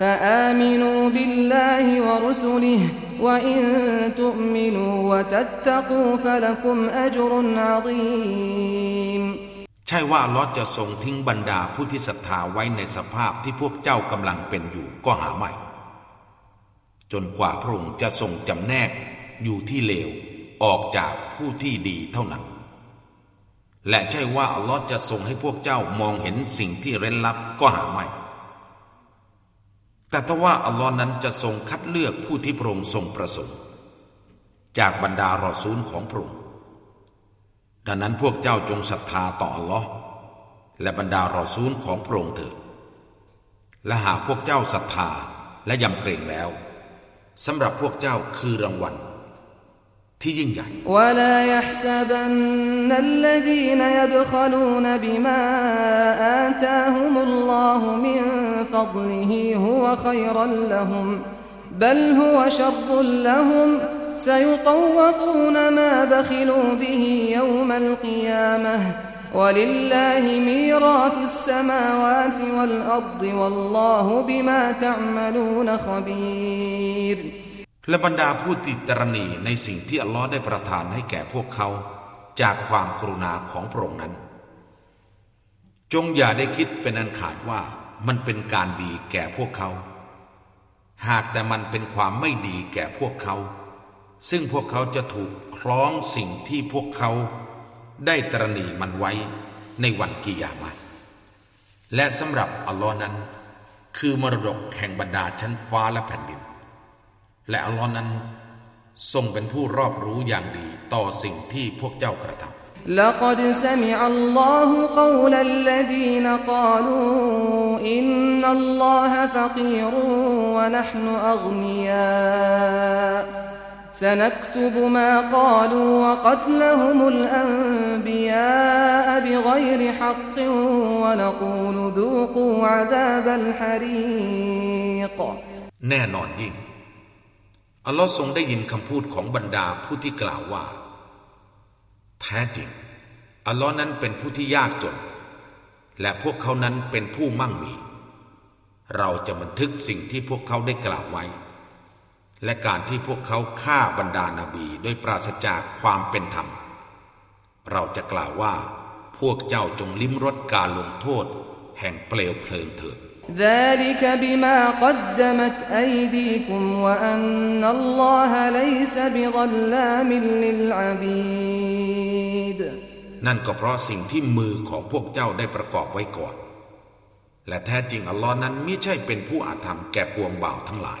فآمنوا بالله ورسله وإن تؤمنوا وتتقوا فلكم أجر عظيم ใช่ว่าลอจะทรงทิ้งบรรดาผู้ที่ศรัทธาไว้ในสภาพที่พวกเจ้ากำลังเป็นอยู่ก็หาไม่ จนกว่าพระองค์จะทรงจำแนกอยู่ที่เลวออกจากผู้ที่ดีเท่านั้น และใช่ว่าอัลลอฮ์จะทรงให้พวกเจ้ามองเห็นสิ่งที่เร้นลับก็หาไม่ แต่ทว่าอัลลอฮ์นั้นจะทรงคัดเลือกผู้ที่พระองค์ทรงประสงค์ จากบรรดารอซูลของพระองค์ดังนั้นพวกเจ้าจงศรัทธาต่ออัลลอฮ์และบรรดารอซูลของพระองค์เถิดและหากพวกเจ้าศรัทธาและยำเกรงแล้วสำหรับพวกเจ้าคือรางวัลที่ยิ่งใหญ่และ يبخلون بما آتاهم الله من فضله هو خيرا لهم بل هو شر لهم سيطوقون ما بخلوا به يوم القيامة ولله ميراث السماوات والأرض والله بما تعملون خبير และบรรดาผู้ติตรณีในสิ่งที่อัลลอฮ์ได้ประทานให้แก่พวกเขาจากความกรุณาของพระองค์นั้น จงอย่าได้คิดเป็นอันขาดว่า มันเป็นการดีแก่พวกเขา หากแต่มันเป็นความไม่ดีแก่พวกเขา ซึ่งพวกเขาจะถูกคล้องสิ่งที่พวกเขาได้ตรณีมันไว้ในวันกิยามะและสำหรับอัลลอฮ์นั้น คือมรดกแห่งบรรดาชั้นฟ้าและแผ่นดิน และอัลลอฮ์นั้น ทรงเป็นผู้รอบรู้อย่างดีต่อสิ่งที่พวกเจ้ากระทำ لقد سمع الله قول الذين قالوا إن الله فقير ونحن أغنياء سنكتب ما قالوا وقتلهم الأنبياء بغير حق ونقول ذوقوا عذاب الحريق แน่นอนยิ่งอัลลอฮ์ทรงได้ยินคำพูดของบรรดาผู้ที่กล่าวว่า แท้จริง อัลลอฮ์นั้นเป็นผู้ที่ยากจน และพวกเขานั้นเป็นผู้มั่งมี เราจะบันทึกสิ่งที่พวกเขาได้กล่าวไว้ และการที่พวกเขาฆ่าบรรดานาบีโดยปราศจากความเป็นธรรม เราจะกล่าวว่า พวกเจ้าจงลิ้มรสการลงโทษ แห่งเปลวเพลิงเถิด ذلك بما قدمت أيديكم وأن الله ليس بظلام للعبيد นั่นก็เพราะสิ่งที่มือของพวกเจ้าได้ประกอบไว้ก่อน และแท้จริงอัลลอฮ์นั้นไม่ใช่เป็นผู้อาธรรมแก่ปวงบ่าวทั้งหลาย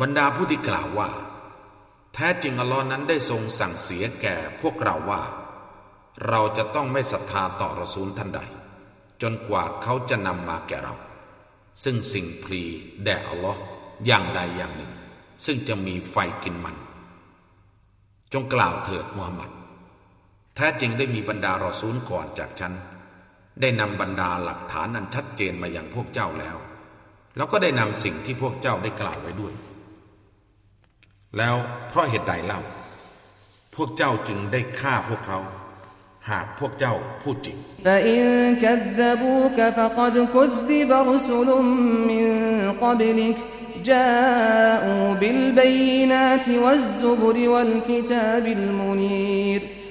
บรรดาผู้ที่กล่าวว่า แท้จริงอัลลอฮ์นั้นได้ทรงสั่งเสียแก่พวกเราว่า เราจะต้องไม่ศรัทธาต่อรสูลท่านใด จนกว่าเขาจะนำมาแก่เรา ซึ่งสิ่งพลีแด่อัลลอฮ์อย่างใดอย่างหนึ่ง ซึ่งจะมีไฟกินมัน จงกล่าวเถิดมูฮัมหมัด แท้จริงได้มีบรรดารอซูลก่อนจากฉันได้นำบรรดาหลักฐานอันชัดเจนมาอย่างพวกเจ้าแล้ว แล้วก็ได้นำสิ่งที่พวกเจ้าได้กล่าวไว้ด้วย แล้วเพราะเหตุใดเล่า พวกเจ้าจึงได้ฆ่าพวกเขา หากพวกเจ้าพูดจริง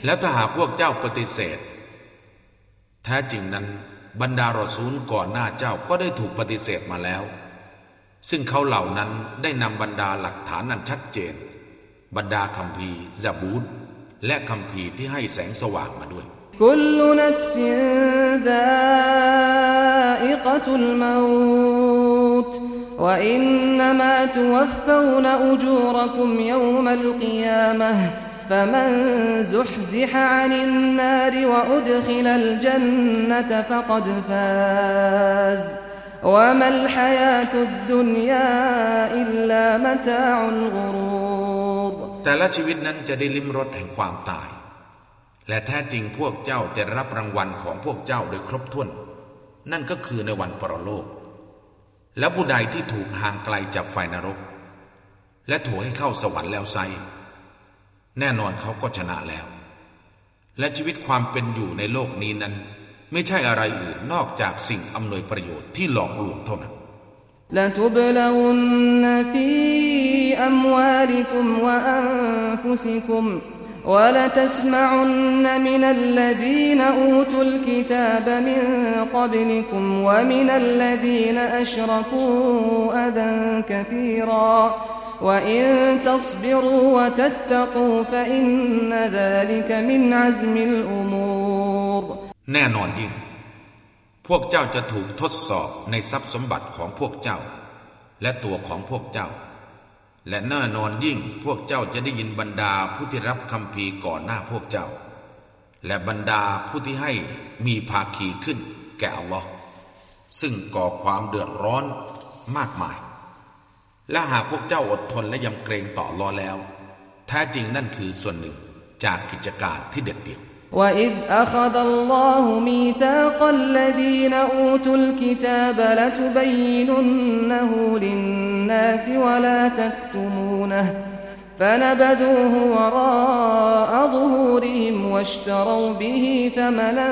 แล้วถ้าหากพวกเจ้าปฏิเสธ แท้จริงนั้น บรรดารอซูลก่อนหน้าเจ้าก็ได้ถูกปฏิเสธมาแล้ว ซึ่งเขาเหล่านั้นได้นำบรรดาหลักฐานอันชัดเจน บรรดาคำพีซาบูดและคำพีที่ให้แสงสว่างมาด้วย كل نفس ذائقة الموت وإنما توفون أجوركم يوم القيامة فمن زحزح عن النار وأدخل الجنة فقد فاز وما الحياة الدنيا إلا متاع الغرور แต่ละชีวิตนั้นจะได้ลิ้มรสแห่งความตาย และแท้จริงพวกเจ้าจะรับรางวัลของพวกเจ้าโดยครบถ้วน นั่นก็คือในวันปรโลก และผู้ใดที่ถูกห่างไกลจากไฟนรก และถูกให้เข้าสวรรค์แล้วไซ แน่นอนเขาก็ชนะแล้ว และชีวิตความเป็นอยู่ในโลกนี้นั้น ไม่ใช่อะไรอื่นนอกจากสิ่งอำนวยประโยชน์ที่หลอกลวงเท่านั้น لتبلون في أموالكم وأنفسكم ولتسمعن من الذين أوتوا الكتاب من قبلكم ومن الذين أشركوا أذى كثيرا وإن تصبروا وتتقوا فإن ذلك من عزم الأمور แน่นอนยิ่ง พวกเจ้าจะถูกทดสอบในทรัพย์สมบัติของพวกเจ้า และตัวของพวกเจ้า และแน่นอนยิ่งพวกเจ้าจะได้ยินบรรดาผู้ที่รับคำพีก่อนหน้าพวกเจ้า และบรรดาผู้ที่ให้มีภาคีขึ้น แก่อัลลอฮ์ซึ่งก่อความเดือดร้อนมากมาย และหากพวกเจ้าอดทนและยำเกรงต่ออัลลอแล้วแท้จริงนั่นคือส่วนหนึ่งจากกิจการที่เด็ดเดี่ยว وإذ أخذ الله ميثاق الذين أوتوا الكتاب لتبيننه للناس ولا تكتمونه فنبذوه وراء ظهورهم واشتروا به ثمنا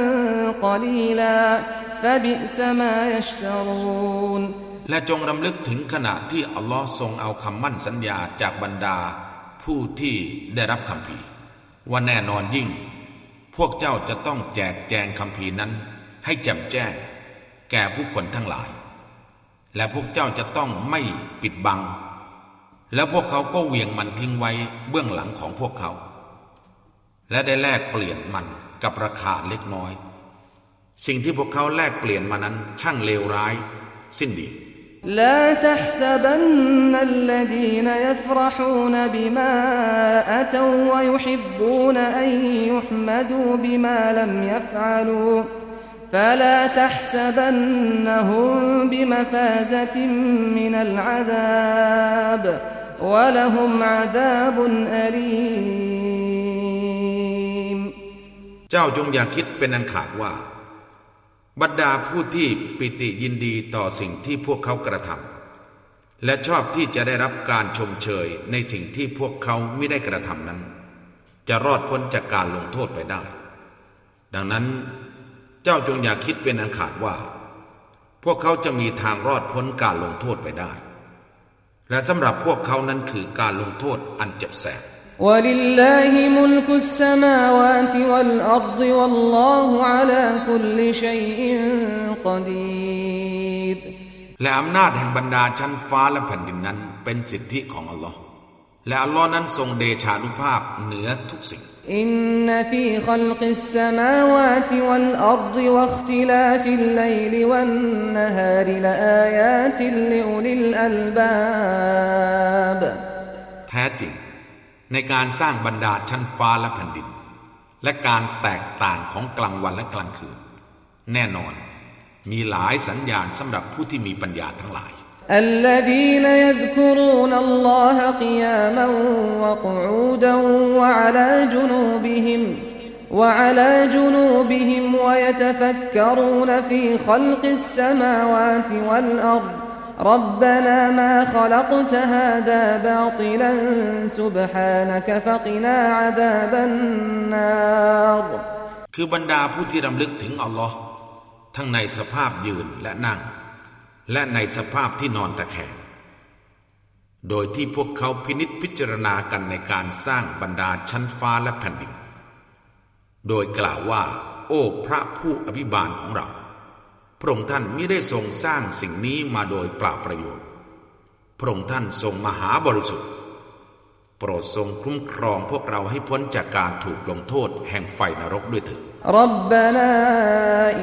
قليلا فبئس ما يشترون และจงรำลึกถึงขณะที่อัลลอฮ์ทรงเอาคำมั่นสัญญาจากบรรดาผู้ที่ได้รับคำพีร์ว่าแน่นอนยิ่ง พวกเจ้าจะต้องแจกแจงคำพีนั้น ให้แจ่มแจ้ง แก่ผู้คนทั้งหลาย และพวกเจ้าจะต้องไม่ปิดบัง และพวกเขาก็เหวี่ยงมันทิ้งไว้เบื้องหลังของพวกเขา และได้แลกเปลี่ยนมันกับราคาเล็กน้อย สิ่งที่พวกเขาแลกเปลี่ยนมานั้นช่างเลวร้าย สิ้นดี لا تحسبن الذين يفرحون بما أتوا ويحبون أن يحمدوا بما لم يفعلوا فلا تحسبنهم بمفازة من العذاب ولهم عذاب أليم เจ้าจงอย่าคิดเป็นอันขาดว่า บรรดาผู้ที่ปิติยินดีต่อสิ่งที่พวกเขากระทำและชอบที่จะได้รับการชมเชยในสิ่งที่พวกเขาไม่ได้กระทำนั้น จะรอดพ้นจากการลงโทษไปได้ ดังนั้นเจ้าจงอย่าคิดเป็นอันขาดว่า พวกเขาจะมีทางรอดพ้นการลงโทษไปได้ และสำหรับพวกเขานั้นคือการลงโทษอันเจ็บแสบ ولله ملك السماوات والأرض والله على كل شيء قدير และอำนาจแห่งบรรดาชั้นฟ้าและแผ่นดินนั้นเป็นสิทธิของอัลลอฮ์และอัลลอฮ์นั้นทรงเดชานุภาพเหนือทุกสิ่ง إن في خلق السماوات والأرض واختلاف الليل والنهار لآيات لأولي الألباب แท้จริง ในการสร้างบรรดาชั้นฟ้าและแผ่นดิน และการแตกต่างของกลางวันและกลางคืน แน่นอนมีหลายสัญญาณสำหรับผู้ที่มีปัญญาทั้งหลาย الذين يذكرون الله قياما وقعودا وعلى جنوبهم وعلى جنوبهم ويتفكرون في خلق السماوات والأرض ربنا ما خلقت هذا باطلا سبحانك فقنا عذاب النار คือบรรดาผู้ที่รำลึกถึงอัลลอฮ์ทั้งในสภาพยืนและนั่ง และในสภาพที่นอนตะแคงโดยที่พวกเขาพินิษพิจารณากันในการสร้างบรรดาชั้นฟ้าและแผ่นดิน โดยกล่าวว่า โอ้พระผู้อภิบาลของเรา พระองค์ท่านไม่ได้ทรงสร้างสิ่งนี้มาโดยเปล่าประโยชน์ พระองค์ท่านทรงมหาบริสุทธิ์ โป รดทรงคุ้มครองพวกเราให้พ้นจากการถูกลงโทษแห่งไฟนรกด้วยเถิด ربنا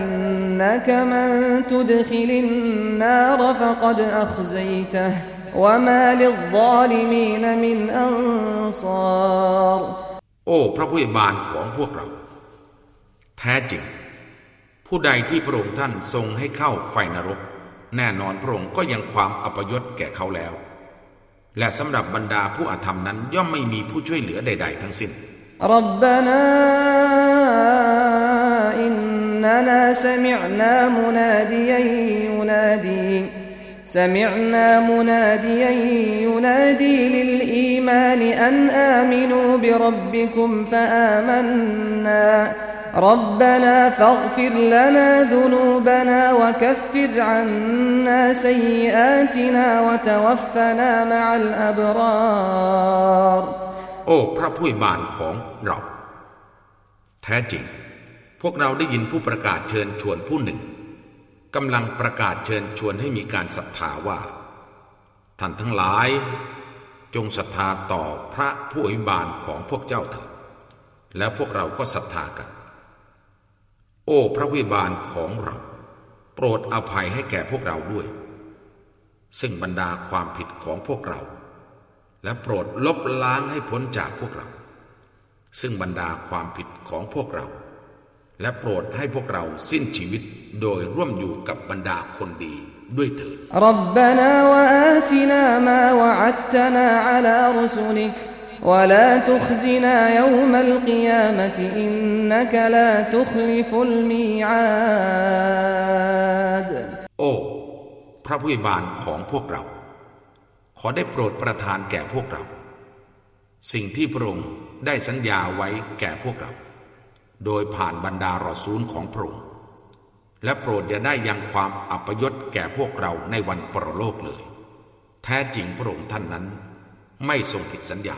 إنك من تدخل النار فقد أخزيته وما للظالمين من أنصار โอ้พระผู้บานของพวกเรา แท้จริง ผู้ใดที่พระองค์ท่านทรงให้เข้าไฟนรก แน่นอนพระองค์ก็ยังความอัปยศแก่เขาแล้ว และสำหรับบรรดาผู้อาธรรมนั้นย่อมไม่มีผู้ช่วยเหลือใด ๆ ทั้งสิ้น ربنا إننا سمعنا مناديا ينادي سمعنا مناديا ينادي للإيمان أن آمنوا بربكم فآمنا ربنا فاغفر لنا ذنوبنا وكفر عنا سيئاتنا وتوفنا مع الأبرار โอ้พระผู้บานของเรา แท้จริง พวกเราได้ยินผู้ประกาศเชิญชวนผู้หนึ่งกำลังประกาศเชิญชวนให้มีการศรัทธาว่า ท่านทั้งหลาย จงศรัทธาต่อพระผู้อภิบาลของพวกเจ้าเถิดแล้วพวกเราก็ศรัทธากัน โอ้พระวิบาลของเรา โปรดอภัยให้แก่พวกเราด้วย ซึ่งบรรดาความผิดของพวกเรา และโปรดลบล้างให้พ้นจากพวกเรา ซึ่งบรรดาความผิดของพวกเรา และโปรดให้พวกเราสิ้นชีวิตโดยร่วมอยู่กับบรรดาคนดีด้วยเถิด ولا تخزنا يوم القيامة إنك لا تخلف الميعاد โอ้ พระผู้บานของพวกเรา ขอได้โปรดประทานแก่พวกเรา สิ่งที่พระองค์ได้สัญญาไว้แก่พวกเรา โดยผ่านบรรดารอซูลของพระองค์และโปรดอย่าได้ยังความอัปยศแก่พวกเราในวันปรโลกเลย แท้จริงพระองค์ท่านนั้น ไม่ทรงผิดสัญญา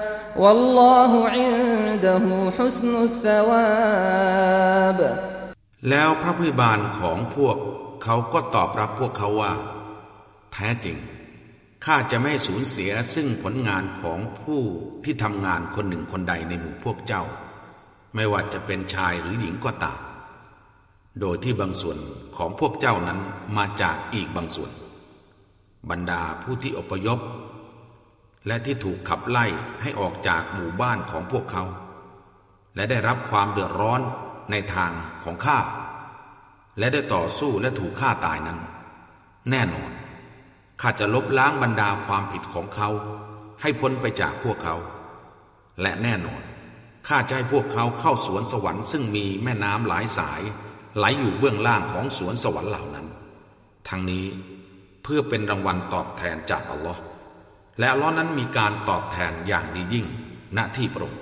والله عنده حسن الثواب แล้วพระผู้บานของพวกเขาก็ตอบรับพวกเขาว่า แท้จริง ข้าจะไม่สูญเสียซึ่งผลงานของผู้ที่ทำงานคนหนึ่งคนใดในหมู่พวกเจ้า ไม่ว่าจะเป็นชายหรือหญิงก็ตาม โดยที่บางส่วนของพวกเจ้านั้นมาจากอีกบางส่วน บรรดาผู้ที่อพยพ และที่ถูกขับไล่ให้ออกจากหมู่บ้านของพวกเขา และได้รับความเดือดร้อนในทางของข้า และได้ต่อสู้และถูกฆ่าตายนั้น แน่นอนข้าจะลบล้างบรรดาความผิดของเขา ให้พ้นไปจากพวกเขา และแน่นอนข้าจะให้พวกเขาเข้าสวนสวรรค์ซึ่งมีแม่น้ำหลายสายไหลอยู่เบื้องล่างของสวนสวรรค์เหล่านั้น ทั้งนี้เพื่อเป็นรางวัลตอบแทนจากอัลลอฮ์ และล้อนั้นมีการตอบแทนอย่างดียิ่ง ณที่โปรด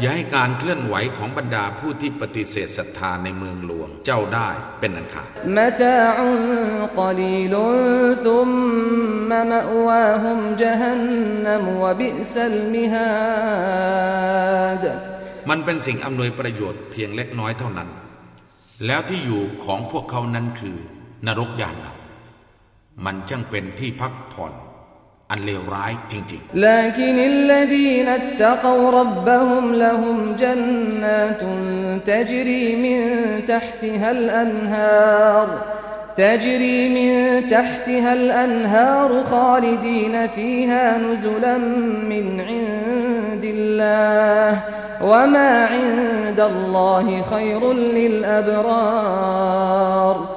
อย่าให้การเคลื่อนไหวของบรรดาผู้ที่ปฏิเสธศรัทธาในเมืองหลวงเจ้าได้เป็นอันขาดมันเป็นสิ่งอำนวยประโยชน์เพียงเล็กน้อยเท่านั้น แล้วที่อยู่ของพวกเขานั้นคือ นรกยานนะมันช่างเป็นที่พักผ่อน อันเลวร้ายจริง لكن الذين اتقوا ربهم لهم جنات تجري من تحتها الأنهار تجري من تحتها الأنهار خالدين فيها نزلا من عند الله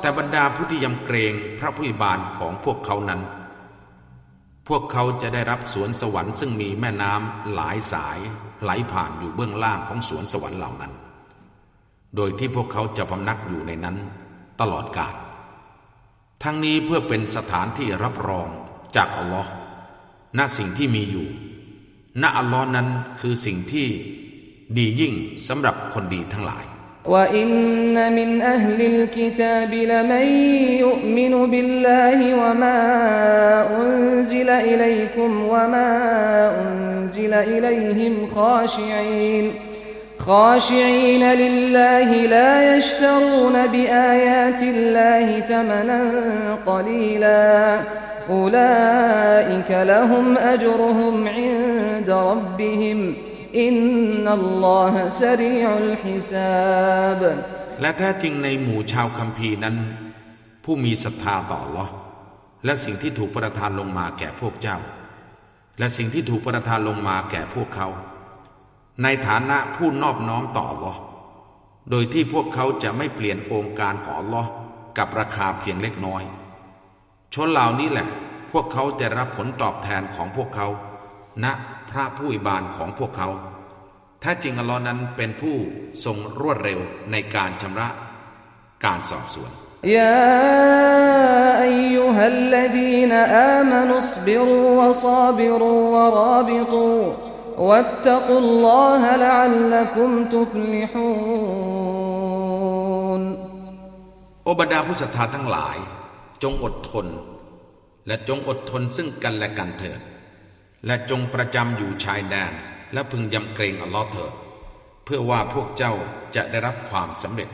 แต่บรรดาผู้ที่ยำเกรงพระผู้บานของพวกเขานั้น พวกเขาจะได้รับสวนสวรรค์ซึ่งมีแม่น้ำหลายสายไหลผ่านอยู่เบื้องล่างของสวนสวรรค์เหล่านั้น โดยที่พวกเขาจะพำนักอยู่ในนั้น ตลอดกาล ทั้งนี้เพื่อเป็นสถานที่รับรองจากอัลลอฮ์ณสิ่งที่มีอยู่ ณอัลลอฮ์นั้นคือสิ่งที่ ดียิ่งสำหรับคนดีทั้งหลาย وإن من أهل الكتاب لمن يؤمن بالله وما أنزل إليكم وما أنزل إليهم خاشعين خاشعين لله لا يشترون بآيات الله ثمنا قليلا أولئك لهم أجرهم عند ربهم อินนัลลอฮะรีอุลฮิซาบและแท้จริงในหมู่ชาวคัมภีร์นั้น ผู้มีศรัทธาต่อหรอและสิ่งที่ถูกประทานลงมาแก่พวกเจ้า และสิ่งที่ถูกประทานลงมาแก่พวกเขา ในฐานะผู้นอบน้อมต่อหรอโดยที่พวกเขาจะไม่เปลี่ยนองค์การของลอกับราคาเพียงเล็กน้อย ชนเหล่านี้แหละ พวกเขาจะรับผลตอบแทนของพวกเขาณ ระผู้อิบานของพวกเขา ถ้าจริงอัลลอฮ์นั้นเป็นผู้ทรงรวดเร็วในการชำระการสอบสวนยาอายุฮัลลดีนอามานุสบิรุวะซาบิรุวะราบิตูวัตตกุลลอฮะลัลลักุมตุฟลิฮูนโอบรดาผู้ศรัทธาทั้งหลาย จงอดทน และจงอดทนซึ่งกันและกันเถิด และจงประจำอยู่ชายแดน และพึงยำเกรงอัลลอฮ์เถิด เพื่อว่าพวกเจ้าจะได้รับความสำเร็จ